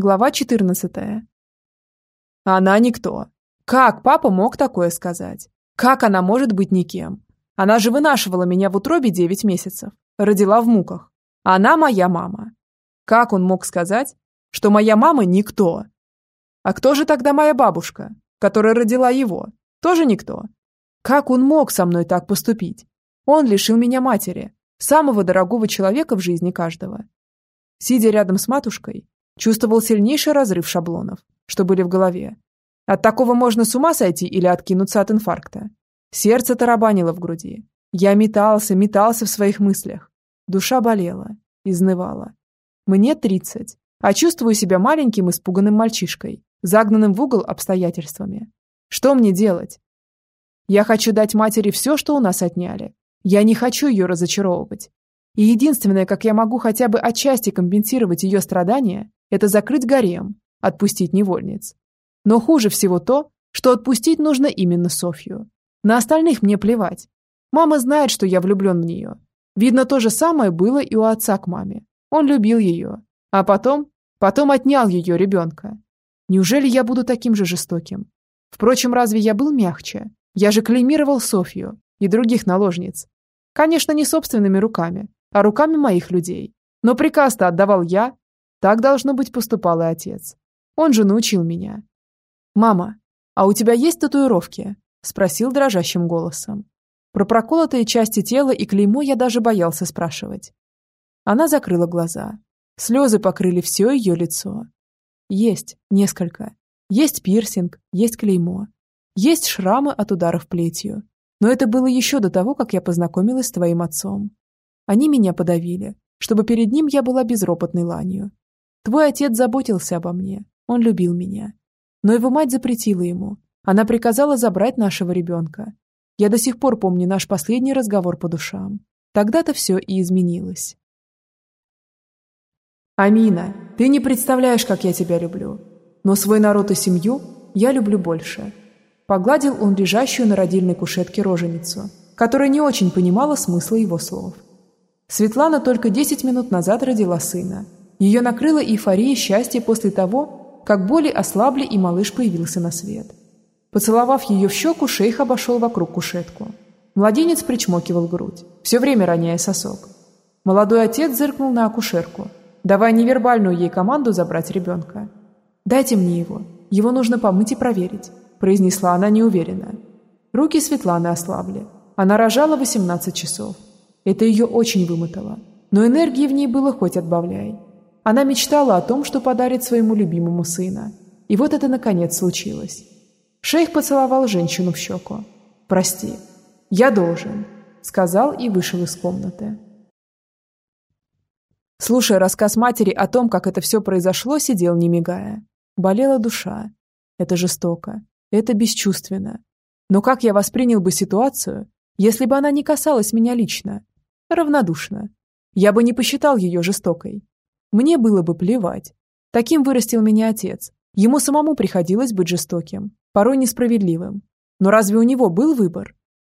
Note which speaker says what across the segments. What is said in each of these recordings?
Speaker 1: Глава 14. Она никто. Как папа мог такое сказать? Как она может быть никем? Она же вынашивала меня в утробе 9 месяцев. Родила в муках. Она моя мама. Как он мог сказать, что моя мама никто? А кто же тогда моя бабушка, которая родила его? Тоже никто. Как он мог со мной так поступить? Он лишил меня матери, самого дорогого человека в жизни каждого. Сидя рядом с матушкой, чувствовал сильнейший разрыв шаблонов, что были в голове. От такого можно с ума сойти или откинуться от инфаркта. Сердце тарабанило в груди. Я метался, метался в своих мыслях. Душа болела, изнывала. Мне тридцать, а чувствую себя маленьким испуганным мальчишкой, загнанным в угол обстоятельствами. Что мне делать? Я хочу дать матери все, что у нас отняли. Я не хочу ее разочаровывать. И единственное, как я могу хотя бы отчасти компенсировать ее страдания, это закрыть гарем, отпустить невольниц. Но хуже всего то, что отпустить нужно именно Софью. На остальных мне плевать. Мама знает, что я влюблен в нее. Видно, то же самое было и у отца к маме. Он любил ее. А потом, потом отнял ее ребенка. Неужели я буду таким же жестоким? Впрочем, разве я был мягче? Я же клеймировал Софью и других наложниц. Конечно, не собственными руками, а руками моих людей. Но приказ-то отдавал я. Так, должно быть, поступал и отец. Он же научил меня. «Мама, а у тебя есть татуировки?» – спросил дрожащим голосом. Про проколотые части тела и клеймо я даже боялся спрашивать. Она закрыла глаза. Слезы покрыли все ее лицо. Есть, несколько. Есть пирсинг, есть клеймо. Есть шрамы от ударов плетью. Но это было еще до того, как я познакомилась с твоим отцом. Они меня подавили, чтобы перед ним я была безропотной ланью. Твой отец заботился обо мне, он любил меня. Но его мать запретила ему. Она приказала забрать нашего ребенка. Я до сих пор помню наш последний разговор по душам. Тогда-то все и изменилось. Амина, ты не представляешь, как я тебя люблю. Но свой народ и семью я люблю больше. Погладил он лежащую на родильной кушетке роженицу, которая не очень понимала смысла его слов. Светлана только 10 минут назад родила сына. Ее накрыла эйфория счастья после того, как боли ослабли и малыш появился на свет. Поцеловав ее в щеку, шейх обошел вокруг кушетку. Младенец причмокивал грудь, все время роняя сосок. Молодой отец зыркнул на акушерку, давая невербальную ей команду забрать ребенка. «Дайте мне его. Его нужно помыть и проверить», – произнесла она неуверенно. Руки Светланы ослабли. Она рожала 18 часов. Это ее очень вымотало. Но энергии в ней было хоть отбавляй. Она мечтала о том, что подарит своему любимому сына. И вот это наконец случилось. Шейх поцеловал женщину в щеку. «Прости, я должен», — сказал и вышел из комнаты. Слушая рассказ матери о том, как это все произошло, сидел не мигая. Болела душа. Это жестоко. Это бесчувственно. Но как я воспринял бы ситуацию, если бы она не касалась меня лично? Равнодушно. Я бы не посчитал ее жестокой. Мне было бы плевать. Таким вырастил меня отец. Ему самому приходилось быть жестоким, порой несправедливым. Но разве у него был выбор?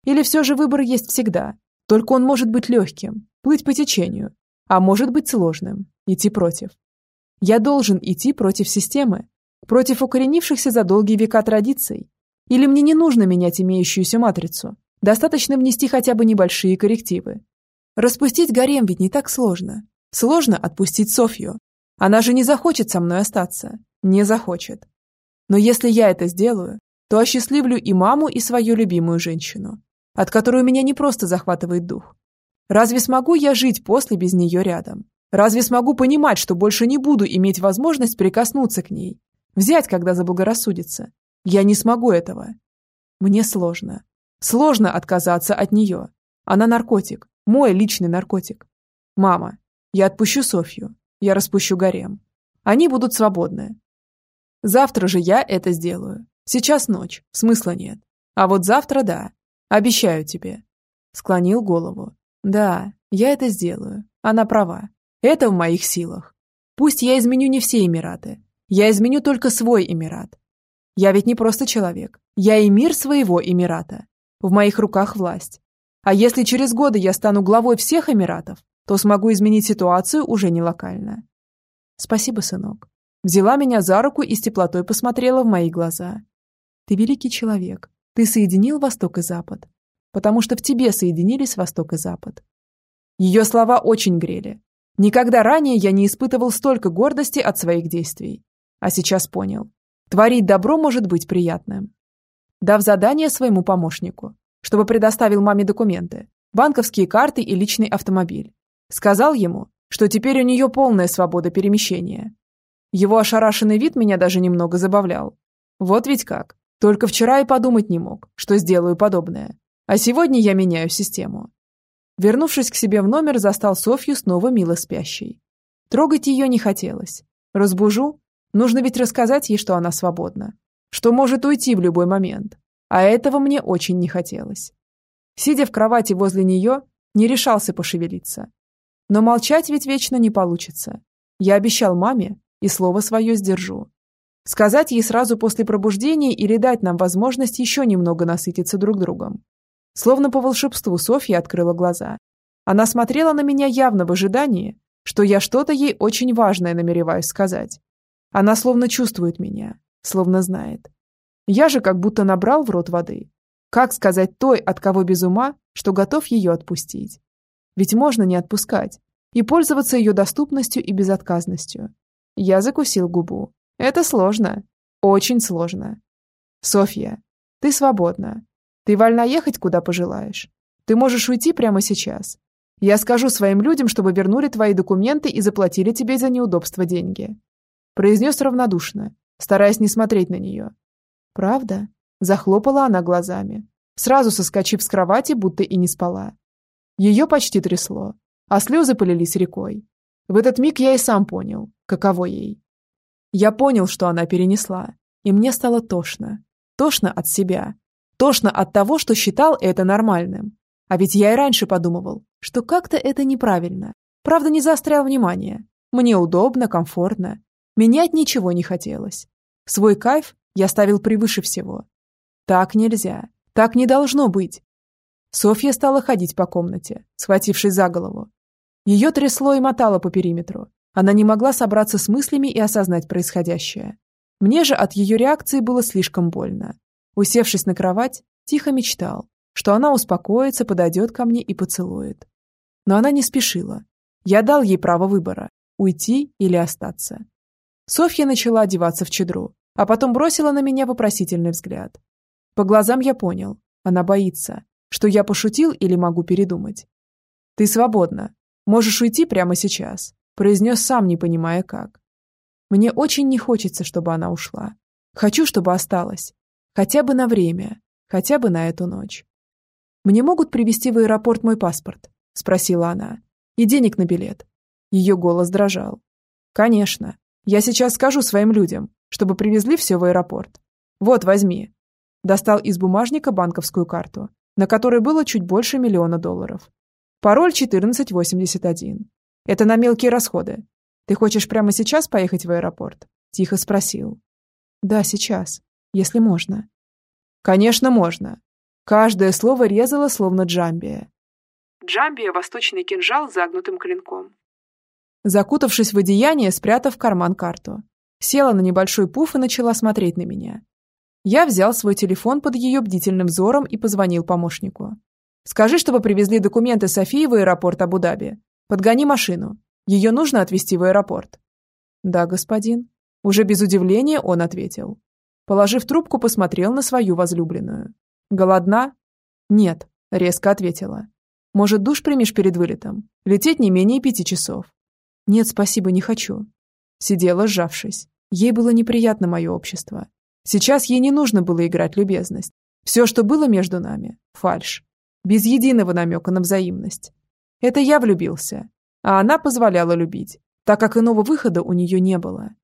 Speaker 1: Или все же выбор есть всегда? Только он может быть легким, плыть по течению, а может быть сложным, идти против. Я должен идти против системы, против укоренившихся за долгие века традиций. Или мне не нужно менять имеющуюся матрицу, достаточно внести хотя бы небольшие коррективы. Распустить гарем ведь не так сложно. Сложно отпустить Софью. Она же не захочет со мной остаться. Не захочет. Но если я это сделаю, то осчастливлю и маму, и свою любимую женщину, от которой у меня не просто захватывает дух. Разве смогу я жить после без нее рядом? Разве смогу понимать, что больше не буду иметь возможность прикоснуться к ней? Взять, когда заблагорассудится? Я не смогу этого. Мне сложно. Сложно отказаться от нее. Она наркотик. Мой личный наркотик. Мама, я отпущу Софью. Я распущу гарем. Они будут свободны. Завтра же я это сделаю. Сейчас ночь, смысла нет. А вот завтра да. Обещаю тебе. Склонил голову. Да, я это сделаю. Она права. Это в моих силах. Пусть я изменю не все Эмираты. Я изменю только свой Эмират. Я ведь не просто человек. Я и мир своего Эмирата. В моих руках власть. А если через годы я стану главой всех Эмиратов, то смогу изменить ситуацию уже не локально. Спасибо, сынок. Взяла меня за руку и с теплотой посмотрела в мои глаза. Ты великий человек. Ты соединил Восток и Запад. Потому что в тебе соединились Восток и Запад. Ее слова очень грели. Никогда ранее я не испытывал столько гордости от своих действий. А сейчас понял. Творить добро может быть приятным. Дав задание своему помощнику, чтобы предоставил маме документы, банковские карты и личный автомобиль. Сказал ему, что теперь у нее полная свобода перемещения. Его ошарашенный вид меня даже немного забавлял. Вот ведь как. Только вчера и подумать не мог, что сделаю подобное. А сегодня я меняю систему. Вернувшись к себе в номер, застал Софью снова мило спящей. Трогать ее не хотелось. Разбужу. Нужно ведь рассказать ей, что она свободна. Что может уйти в любой момент. А этого мне очень не хотелось. Сидя в кровати возле нее, не решался пошевелиться. Но молчать ведь вечно не получится. Я обещал маме и слово свое сдержу. Сказать ей сразу после пробуждения или дать нам возможность еще немного насытиться друг другом. Словно по волшебству Софья открыла глаза. Она смотрела на меня явно в ожидании, что я что-то ей очень важное намереваюсь сказать. Она словно чувствует меня, словно знает. Я же как будто набрал в рот воды. Как сказать той, от кого без ума, что готов ее отпустить? Ведь можно не отпускать и пользоваться ее доступностью и безотказностью. Я закусил губу. Это сложно. Очень сложно. Софья, ты свободна. Ты вольна ехать, куда пожелаешь. Ты можешь уйти прямо сейчас. Я скажу своим людям, чтобы вернули твои документы и заплатили тебе за неудобство деньги. Произнес равнодушно, стараясь не смотреть на нее. Правда? Захлопала она глазами, сразу соскочив с кровати, будто и не спала. Ее почти трясло, а слезы полились рекой. В этот миг я и сам понял, каково ей. Я понял, что она перенесла, и мне стало тошно. Тошно от себя, Тошно от того, что считал это нормальным. А ведь я и раньше подумывал, что как-то это неправильно. Правда, не заострял внимание. Мне удобно, комфортно. Менять ничего не хотелось. Свой кайф я ставил превыше всего. Так нельзя. Так не должно быть. Софья стала ходить по комнате, схватившись за голову. Ее трясло и мотало по периметру. Она не могла собраться с мыслями и осознать происходящее. Мне же от ее реакции было слишком больно. Усевшись на кровать, тихо мечтал, что она успокоится, подойдет ко мне и поцелует. Но она не спешила. Я дал ей право выбора – уйти или остаться. Софья начала одеваться в чедру, а потом бросила на меня вопросительный взгляд. По глазам я понял, она боится, что я пошутил или могу передумать. «Ты свободна. Можешь уйти прямо сейчас», – произнес сам, не понимая как. Мне очень не хочется, чтобы она ушла. Хочу, чтобы осталась, Хотя бы на время, хотя бы на эту ночь. «Мне могут привезти в аэропорт мой паспорт?» – спросила она. «И денег на билет». Ее голос дрожал. «Конечно. Я сейчас скажу своим людям, чтобы привезли все в аэропорт. Вот, возьми». Достал из бумажника банковскую карту, на которой было чуть больше миллиона долларов. Пароль 1481. Это на мелкие расходы. Ты хочешь прямо сейчас поехать в аэропорт? Тихо спросил. Да, сейчас если можно. Конечно, можно. Каждое слово резало, словно джамбия. Джамбия – восточный кинжал с загнутым клинком. Закутавшись в одеяние, спрятав в карман карту, села на небольшой пуф и начала смотреть на меня. Я взял свой телефон под ее бдительным взором и позвонил помощнику. «Скажи, чтобы привезли документы Софии в аэропорт Абу-Даби. Подгони машину. Ее нужно отвезти в аэропорт». «Да, господин». Уже без удивления он ответил. Положив трубку, посмотрел на свою возлюбленную. «Голодна?» «Нет», — резко ответила. «Может, душ примешь перед вылетом? Лететь не менее пяти часов». «Нет, спасибо, не хочу». Сидела, сжавшись. Ей было неприятно мое общество. Сейчас ей не нужно было играть любезность. Все, что было между нами – фальшь. Без единого намека на взаимность. Это я влюбился, а она позволяла любить, так как иного выхода у нее не было.